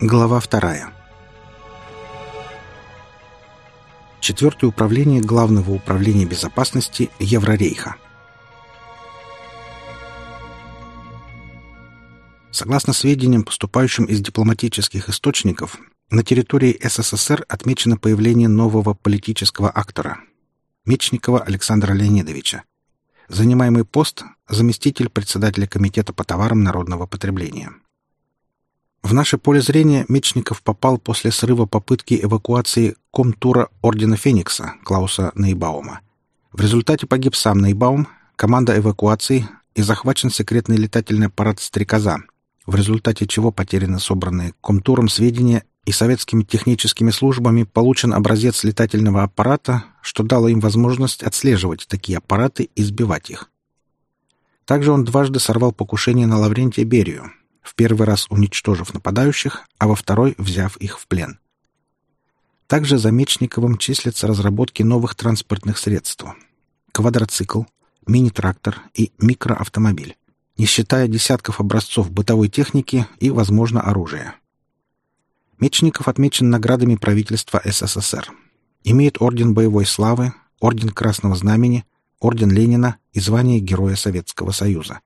Глава вторая. Четвертое управление Главного управления безопасности Еврорейха. Согласно сведениям, поступающим из дипломатических источников, на территории СССР отмечено появление нового политического актора – Мечникова Александра Леонидовича. Занимаемый пост – заместитель председателя Комитета по товарам народного потребления. В наше поле зрения Мечников попал после срыва попытки эвакуации комтура Ордена Феникса Клауса Нейбаума. В результате погиб сам Нейбаум, команда эвакуации и захвачен секретный летательный аппарат «Стрекоза», в результате чего потеряны собранные комтуром сведения и советскими техническими службами получен образец летательного аппарата, что дало им возможность отслеживать такие аппараты и сбивать их. Также он дважды сорвал покушение на Лаврентия Берию, в первый раз уничтожив нападающих, а во второй взяв их в плен. Также за Мечниковым числятся разработки новых транспортных средств. Квадроцикл, мини-трактор и микроавтомобиль, не считая десятков образцов бытовой техники и, возможно, оружия. Мечников отмечен наградами правительства СССР. Имеет орден боевой славы, орден Красного Знамени, орден Ленина и звание Героя Советского Союза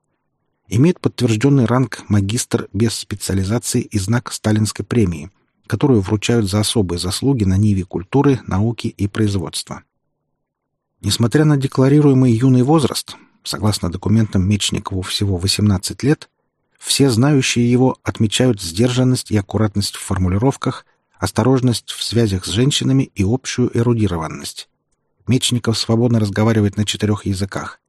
имеет подтвержденный ранг магистр без специализации и знак сталинской премии, которую вручают за особые заслуги на ниве культуры, науки и производства. Несмотря на декларируемый юный возраст, согласно документам Мечникову всего 18 лет, все знающие его отмечают сдержанность и аккуратность в формулировках, осторожность в связях с женщинами и общую эрудированность. Мечников свободно разговаривает на четырех языках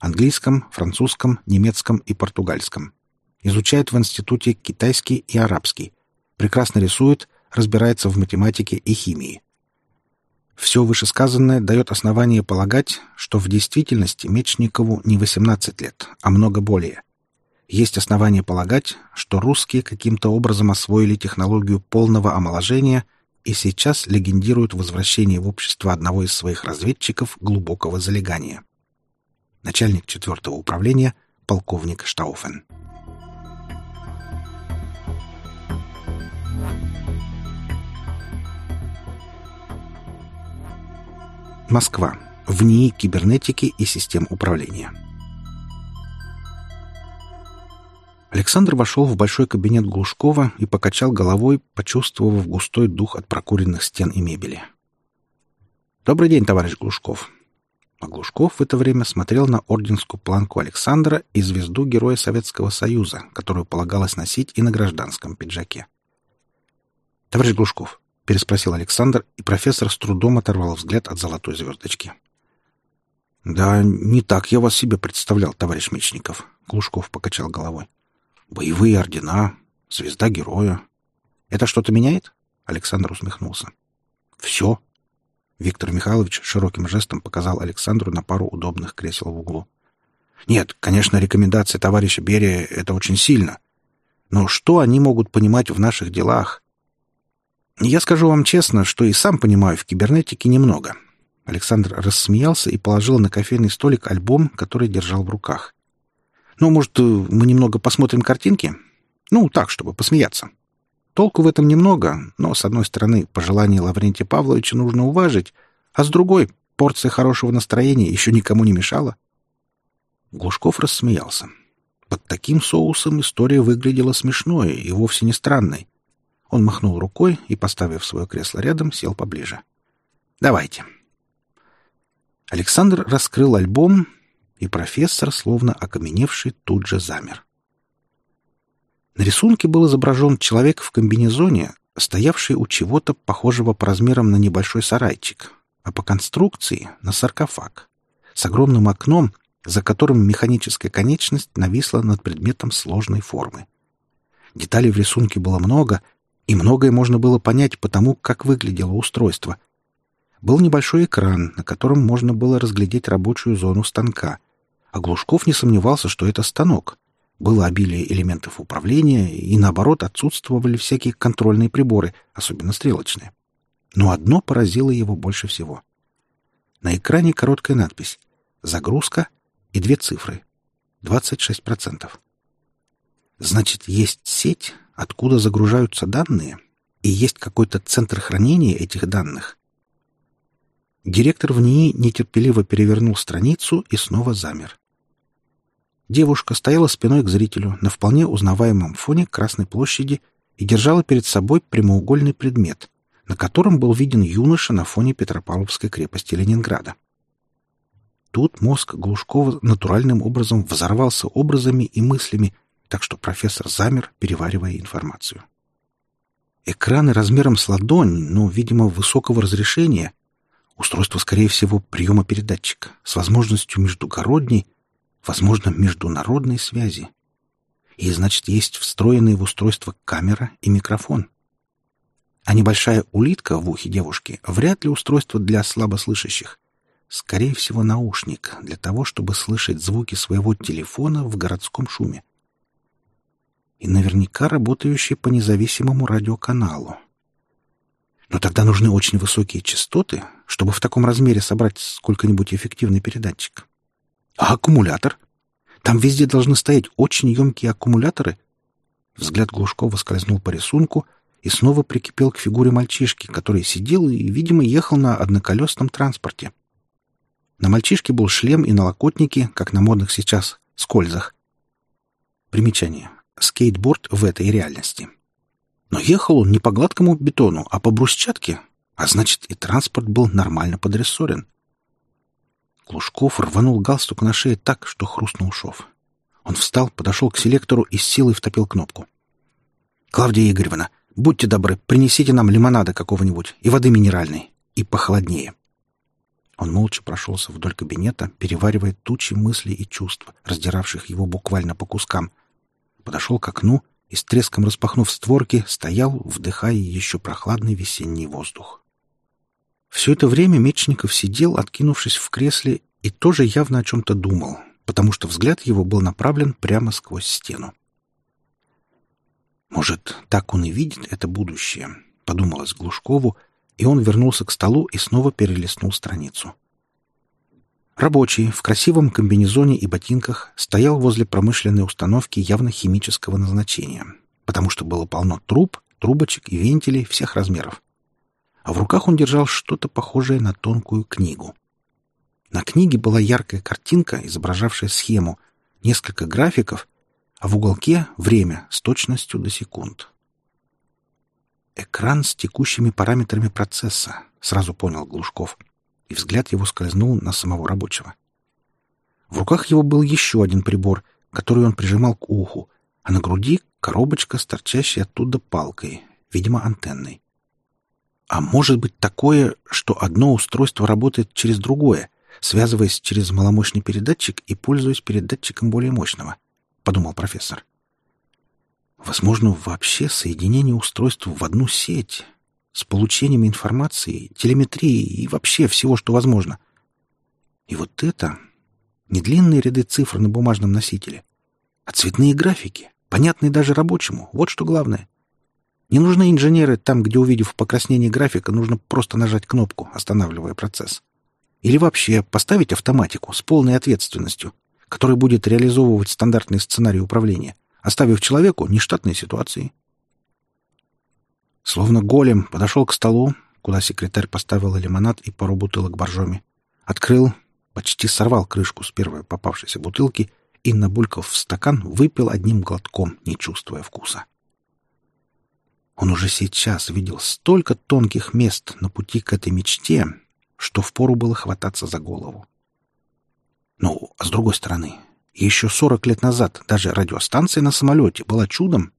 английском, французском, немецком и португальском. Изучает в институте китайский и арабский. Прекрасно рисует, разбирается в математике и химии. Все вышесказанное дает основание полагать, что в действительности Мечникову не 18 лет, а много более. Есть основания полагать, что русские каким-то образом освоили технологию полного омоложения и сейчас легендируют возвращение в общество одного из своих разведчиков глубокого залегания начальник четвертого управления, полковник Штауфен. Москва. В НИИ кибернетики и систем управления. Александр вошел в большой кабинет Глушкова и покачал головой, почувствовав густой дух от прокуренных стен и мебели. «Добрый день, товарищ Глушков. А Глушков в это время смотрел на орденскую планку Александра и звезду Героя Советского Союза, которую полагалось носить и на гражданском пиджаке. «Товарищ Глушков», — переспросил Александр, и профессор с трудом оторвал взгляд от золотой звездочки. «Да не так я вас себе представлял, товарищ Мечников», — Глушков покачал головой. «Боевые ордена, звезда Героя. Это что-то меняет?» — Александр усмехнулся. «Все», Виктор Михайлович широким жестом показал Александру на пару удобных кресел в углу. «Нет, конечно, рекомендации товарища Берия — это очень сильно. Но что они могут понимать в наших делах? Я скажу вам честно, что и сам понимаю в кибернетике немного». Александр рассмеялся и положил на кофейный столик альбом, который держал в руках. «Ну, может, мы немного посмотрим картинки? Ну, так, чтобы посмеяться». Толку в этом немного, но, с одной стороны, пожелание Лаврентия Павловича нужно уважить, а с другой, порция хорошего настроения еще никому не мешала. Глушков рассмеялся. Под таким соусом история выглядела смешной и вовсе не странной. Он махнул рукой и, поставив свое кресло рядом, сел поближе. «Давайте». Александр раскрыл альбом, и профессор, словно окаменевший, тут же замер. На рисунке был изображен человек в комбинезоне, стоявший у чего-то похожего по размерам на небольшой сарайчик, а по конструкции — на саркофаг, с огромным окном, за которым механическая конечность нависла над предметом сложной формы. Деталей в рисунке было много, и многое можно было понять по тому, как выглядело устройство. Был небольшой экран, на котором можно было разглядеть рабочую зону станка, а Глушков не сомневался, что это станок — было обилие элементов управления, и, наоборот, отсутствовали всякие контрольные приборы, особенно стрелочные. Но одно поразило его больше всего. На экране короткая надпись «Загрузка» и две цифры — 26%. Значит, есть сеть, откуда загружаются данные, и есть какой-то центр хранения этих данных. Директор в ней нетерпеливо перевернул страницу и снова замер. Девушка стояла спиной к зрителю на вполне узнаваемом фоне Красной площади и держала перед собой прямоугольный предмет, на котором был виден юноша на фоне Петропавловской крепости Ленинграда. Тут мозг Глушкова натуральным образом взорвался образами и мыслями, так что профессор замер, переваривая информацию. Экраны размером с ладонь, но, видимо, высокого разрешения, устройство, скорее всего, приема-передатчика с возможностью междугородней, возможно, международной связи. И, значит, есть встроенные в устройство камера и микрофон. А небольшая улитка в ухе девушки вряд ли устройство для слабослышащих. Скорее всего, наушник для того, чтобы слышать звуки своего телефона в городском шуме. И наверняка работающий по независимому радиоканалу. Но тогда нужны очень высокие частоты, чтобы в таком размере собрать сколько-нибудь эффективный передатчик. А аккумулятор? Там везде должны стоять очень емкие аккумуляторы. Взгляд Глушкова скользнул по рисунку и снова прикипел к фигуре мальчишки, который сидел и, видимо, ехал на одноколесном транспорте. На мальчишке был шлем и налокотники, как на модных сейчас скользах. Примечание. Скейтборд в этой реальности. Но ехал он не по гладкому бетону, а по брусчатке, а значит и транспорт был нормально подрессорен. Глушков рванул галстук на шее так, что хрустнул шов. Он встал, подошел к селектору и с силой втопил кнопку. «Клавдия Игоревна, будьте добры, принесите нам лимонада какого-нибудь и воды минеральной. И похолоднее». Он молча прошелся вдоль кабинета, переваривая тучи мыслей и чувств, раздиравших его буквально по кускам. Подошел к окну и, с треском распахнув створки, стоял, вдыхая еще прохладный весенний воздух. Все это время Мечников сидел, откинувшись в кресле, и тоже явно о чем-то думал, потому что взгляд его был направлен прямо сквозь стену. «Может, так он и видит это будущее», — подумалось Глушкову, и он вернулся к столу и снова перелистнул страницу. Рабочий в красивом комбинезоне и ботинках стоял возле промышленной установки явно химического назначения, потому что было полно труб, трубочек и вентилей всех размеров а в руках он держал что-то похожее на тонкую книгу. На книге была яркая картинка, изображавшая схему, несколько графиков, а в уголке — время с точностью до секунд. «Экран с текущими параметрами процесса», — сразу понял Глушков, и взгляд его скользнул на самого рабочего. В руках его был еще один прибор, который он прижимал к уху, а на груди — коробочка с торчащей оттуда палкой, видимо, антенной. А может быть такое, что одно устройство работает через другое, связываясь через маломощный передатчик и пользуясь передатчиком более мощного, — подумал профессор. Возможно, вообще соединение устройств в одну сеть с получением информации, телеметрии и вообще всего, что возможно. И вот это не длинные ряды цифр на бумажном носителе, а цветные графики, понятные даже рабочему. Вот что главное. Не нужны инженеры там, где, увидев покраснение графика, нужно просто нажать кнопку, останавливая процесс. Или вообще поставить автоматику с полной ответственностью, которая будет реализовывать стандартный сценарий управления, оставив человеку нештатные ситуации. Словно голем подошел к столу, куда секретарь поставила лимонад и пару бутылок боржоми. Открыл, почти сорвал крышку с первой попавшейся бутылки и, набулькав в стакан, выпил одним глотком, не чувствуя вкуса. Он уже сейчас видел столько тонких мест на пути к этой мечте, что впору было хвататься за голову. Ну, а с другой стороны, еще сорок лет назад даже радиостанция на самолете была чудом,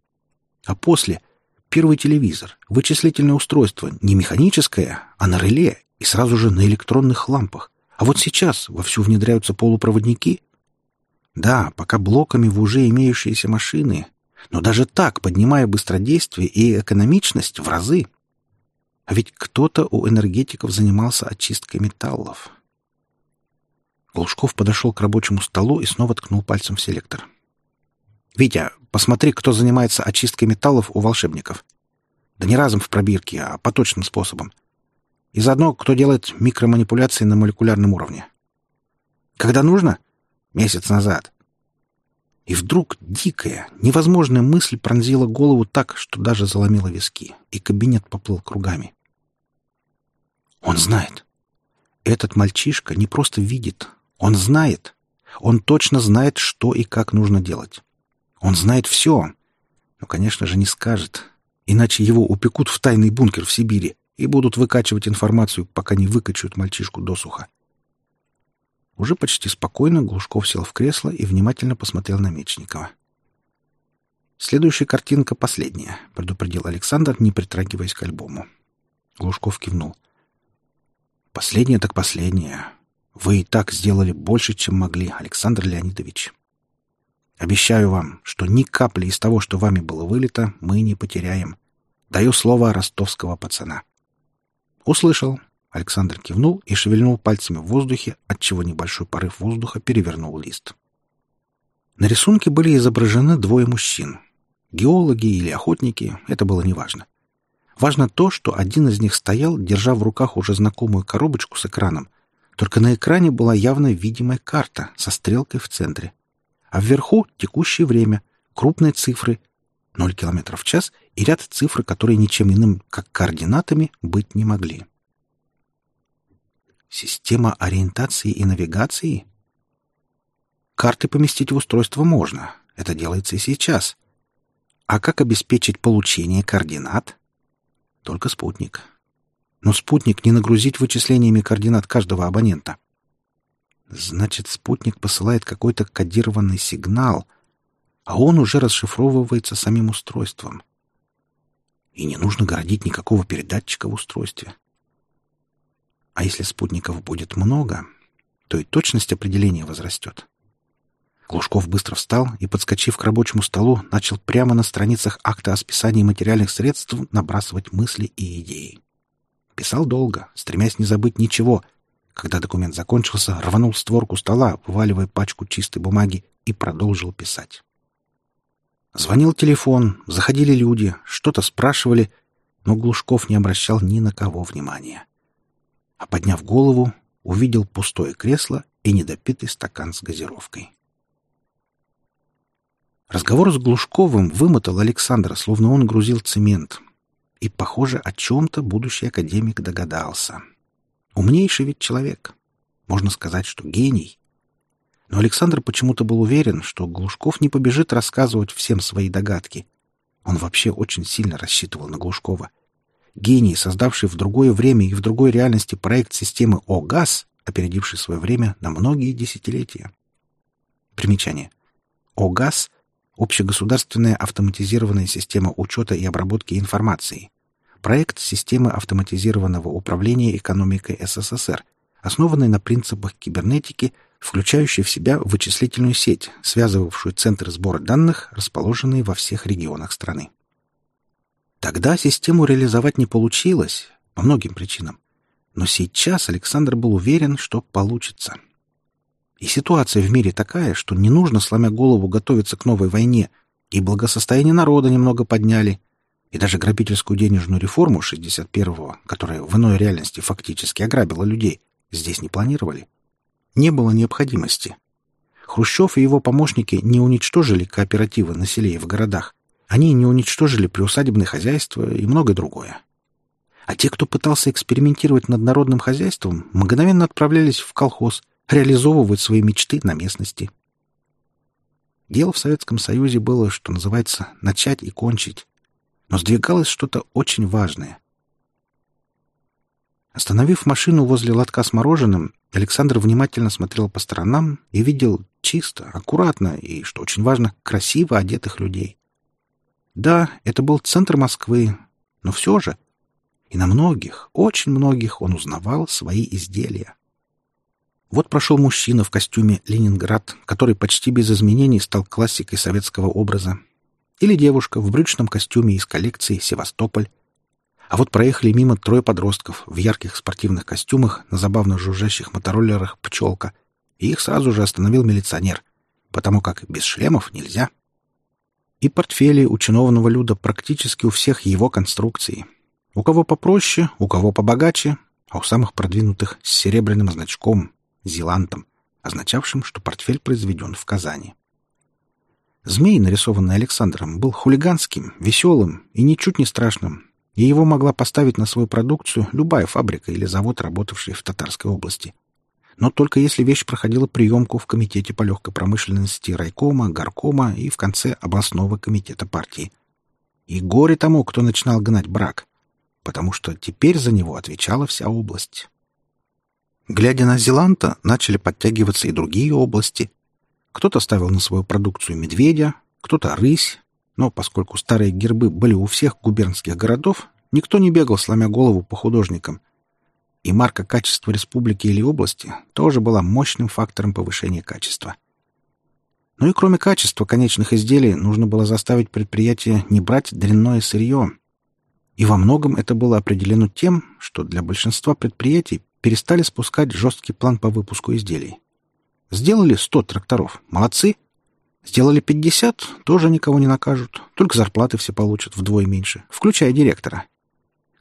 а после — первый телевизор, вычислительное устройство не механическое, а на реле и сразу же на электронных лампах. А вот сейчас вовсю внедряются полупроводники. Да, пока блоками в уже имеющиеся машины, но даже так, поднимая быстродействие и экономичность в разы. А ведь кто-то у энергетиков занимался очисткой металлов. Глушков подошел к рабочему столу и снова ткнул пальцем в селектор. «Витя, посмотри, кто занимается очисткой металлов у волшебников. Да не разом в пробирке, а поточным способом. И заодно, кто делает микроманипуляции на молекулярном уровне. Когда нужно? Месяц назад. И вдруг дикая, невозможная мысль пронзила голову так, что даже заломила виски, и кабинет поплыл кругами. Он знает. Этот мальчишка не просто видит, он знает. Он точно знает, что и как нужно делать. Он знает все. Но, конечно же, не скажет. Иначе его упекут в тайный бункер в Сибири и будут выкачивать информацию, пока не выкачают мальчишку досуха. Уже почти спокойно Глушков сел в кресло и внимательно посмотрел на Мечникова. «Следующая картинка последняя», — предупредил Александр, не притрагиваясь к альбому. Глушков кивнул. «Последняя так последняя. Вы и так сделали больше, чем могли, Александр Леонидович. Обещаю вам, что ни капли из того, что вами было вылито, мы не потеряем. Даю слово ростовского пацана». «Услышал», Александр кивнул и шевельнул пальцами в воздухе, отчего небольшой порыв воздуха перевернул лист. На рисунке были изображены двое мужчин. Геологи или охотники, это было неважно. Важно то, что один из них стоял, держа в руках уже знакомую коробочку с экраном, только на экране была явно видимая карта со стрелкой в центре. А вверху текущее время, крупные цифры, 0 км в час и ряд цифр, которые ничем иным, как координатами, быть не могли. Система ориентации и навигации? Карты поместить в устройство можно. Это делается и сейчас. А как обеспечить получение координат? Только спутник. Но спутник не нагрузить вычислениями координат каждого абонента. Значит, спутник посылает какой-то кодированный сигнал, а он уже расшифровывается самим устройством. И не нужно городить никакого передатчика в устройстве. А если спутников будет много, то и точность определения возрастет. Глушков быстро встал и, подскочив к рабочему столу, начал прямо на страницах акта о списании материальных средств набрасывать мысли и идеи. Писал долго, стремясь не забыть ничего. Когда документ закончился, рванул створку стола, вываливая пачку чистой бумаги, и продолжил писать. Звонил телефон, заходили люди, что-то спрашивали, но Глушков не обращал ни на кого внимания а подняв голову, увидел пустое кресло и недопитый стакан с газировкой. Разговор с Глушковым вымотал Александра, словно он грузил цемент. И, похоже, о чем-то будущий академик догадался. Умнейший ведь человек. Можно сказать, что гений. Но Александр почему-то был уверен, что Глушков не побежит рассказывать всем свои догадки. Он вообще очень сильно рассчитывал на Глушкова — гений, создавший в другое время и в другой реальности проект системы ОГАЗ, опередивший свое время на многие десятилетия. Примечание. ОГАЗ — общегосударственная автоматизированная система учета и обработки информации. Проект системы автоматизированного управления экономикой СССР, основанный на принципах кибернетики, включающий в себя вычислительную сеть, связывавшую центры сбора данных, расположенные во всех регионах страны. Тогда систему реализовать не получилось, по многим причинам. Но сейчас Александр был уверен, что получится. И ситуация в мире такая, что не нужно, сломя голову, готовиться к новой войне, и благосостояние народа немного подняли, и даже грабительскую денежную реформу 61-го, которая в иной реальности фактически ограбила людей, здесь не планировали. Не было необходимости. Хрущев и его помощники не уничтожили кооперативы на селе и в городах, они не уничтожили приусадебное хозяйство и многое другое. А те, кто пытался экспериментировать над народным хозяйством, мгновенно отправлялись в колхоз, реализовывать свои мечты на местности. Дело в Советском Союзе было, что называется, начать и кончить. Но сдвигалось что-то очень важное. Остановив машину возле лотка с мороженым, Александр внимательно смотрел по сторонам и видел чисто, аккуратно и, что очень важно, красиво одетых людей. Да, это был центр Москвы, но все же. И на многих, очень многих он узнавал свои изделия. Вот прошел мужчина в костюме «Ленинград», который почти без изменений стал классикой советского образа. Или девушка в брючном костюме из коллекции «Севастополь». А вот проехали мимо трое подростков в ярких спортивных костюмах на забавно жужжащих мотороллерах «Пчелка», и их сразу же остановил милиционер, потому как без шлемов нельзя. — и портфели у чиновного люда практически у всех его конструкции. У кого попроще, у кого побогаче, а у самых продвинутых с серебряным значком, зелантом, означавшим, что портфель произведен в Казани. Змей, нарисованный Александром, был хулиганским, веселым и ничуть не страшным, и его могла поставить на свою продукцию любая фабрика или завод, работавший в Татарской области. Но только если вещь проходила приемку в Комитете по легкой промышленности райкома, горкома и в конце областного комитета партии. И горе тому, кто начинал гнать брак, потому что теперь за него отвечала вся область. Глядя на Зеланта, начали подтягиваться и другие области. Кто-то ставил на свою продукцию медведя, кто-то рысь, но поскольку старые гербы были у всех губернских городов, никто не бегал, сломя голову по художникам. И марка качества республики или области тоже была мощным фактором повышения качества. Ну и кроме качества конечных изделий, нужно было заставить предприятие не брать дрянное сырье. И во многом это было определено тем, что для большинства предприятий перестали спускать жесткий план по выпуску изделий. Сделали 100 тракторов. Молодцы. Сделали 50, тоже никого не накажут. Только зарплаты все получат вдвое меньше, включая директора.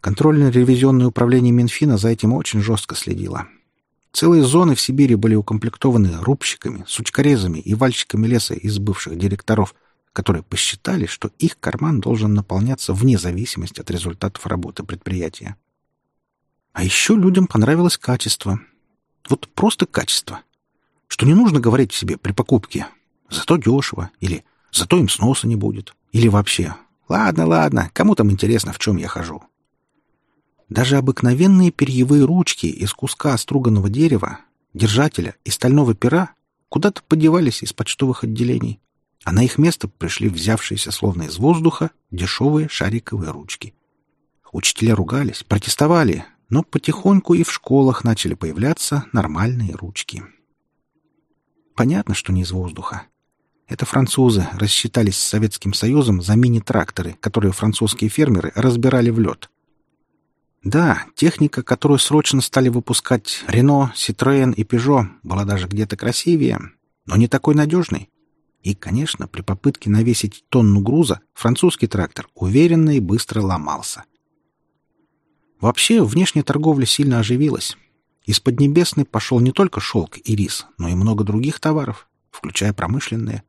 Контрольно-ревизионное управление Минфина за этим очень жестко следило. Целые зоны в Сибири были укомплектованы рубщиками, сучкорезами и вальщиками леса из бывших директоров, которые посчитали, что их карман должен наполняться вне зависимости от результатов работы предприятия. А еще людям понравилось качество. Вот просто качество. Что не нужно говорить себе при покупке «зато дешево» или «зато им сноса не будет» или вообще «ладно, ладно, кому там интересно, в чем я хожу». Даже обыкновенные перьевые ручки из куска струганного дерева, держателя и стального пера куда-то подевались из почтовых отделений, а на их место пришли взявшиеся словно из воздуха дешевые шариковые ручки. Учителя ругались, протестовали, но потихоньку и в школах начали появляться нормальные ручки. Понятно, что не из воздуха. Это французы рассчитались с Советским Союзом за мини-тракторы, которые французские фермеры разбирали в лед. Да, техника, которую срочно стали выпускать Рено, Citroën и Peugeot, была даже где-то красивее, но не такой надежной. И, конечно, при попытке навесить тонну груза французский трактор уверенно и быстро ломался. Вообще, внешняя торговля сильно оживилась. Из Поднебесной пошел не только шелк и рис, но и много других товаров, включая промышленные.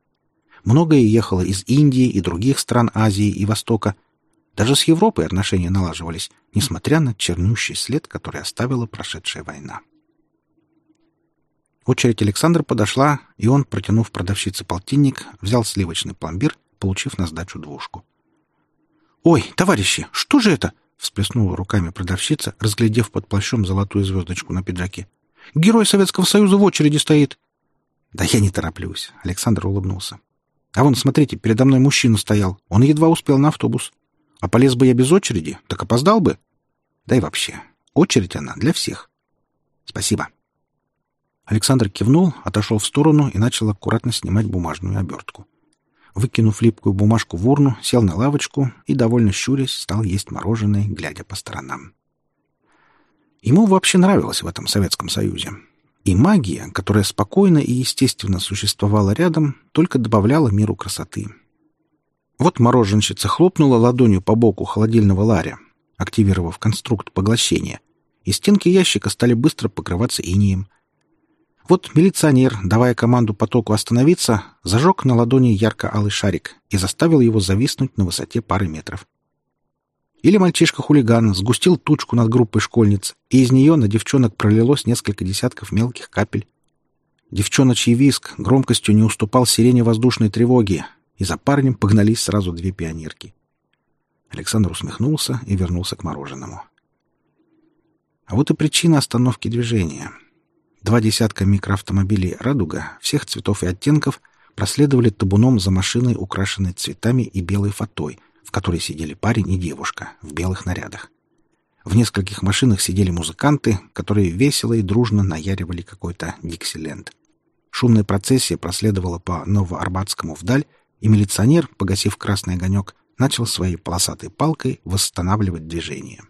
Многое ехало из Индии и других стран Азии и Востока. Даже с Европой отношения налаживались, несмотря на чернющий след, который оставила прошедшая война. Очередь Александра подошла, и он, протянув продавщице полтинник, взял сливочный пломбир, получив на сдачу двушку. «Ой, товарищи, что же это?» всплеснула руками продавщица, разглядев под плащом золотую звездочку на пиджаке. «Герой Советского Союза в очереди стоит!» «Да я не тороплюсь», — Александр улыбнулся. «А вон, смотрите, передо мной мужчина стоял. Он едва успел на автобус. А полез бы я без очереди, так опоздал бы. Да и вообще, очередь она для всех. Спасибо». Александр кивнул, отошел в сторону и начал аккуратно снимать бумажную обертку. Выкинув липкую бумажку в урну, сел на лавочку и, довольно щурясь, стал есть мороженое, глядя по сторонам. Ему вообще нравилось в этом Советском Союзе. И магия, которая спокойно и естественно существовала рядом, только добавляла миру красоты. Вот мороженщица хлопнула ладонью по боку холодильного ларя, активировав конструкт поглощения, и стенки ящика стали быстро покрываться инием — вот милиционер, давая команду потоку остановиться, зажег на ладони ярко-алый шарик и заставил его зависнуть на высоте пары метров. Или мальчишка-хулиган сгустил тучку над группой школьниц, и из нее на девчонок пролилось несколько десятков мелких капель. Девчоночий виск громкостью не уступал сирене воздушной тревоги, и за парнем погнались сразу две пионерки. Александр усмехнулся и вернулся к мороженому. А вот и причина остановки движения — Два десятка микроавтомобилей «Радуга» всех цветов и оттенков проследовали табуном за машиной, украшенной цветами и белой фатой, в которой сидели парень и девушка в белых нарядах. В нескольких машинах сидели музыканты, которые весело и дружно наяривали какой-то диксиленд. Шумная процессия проследовала по Новоарбатскому вдаль, и милиционер, погасив красный огонек, начал своей полосатой палкой восстанавливать движение.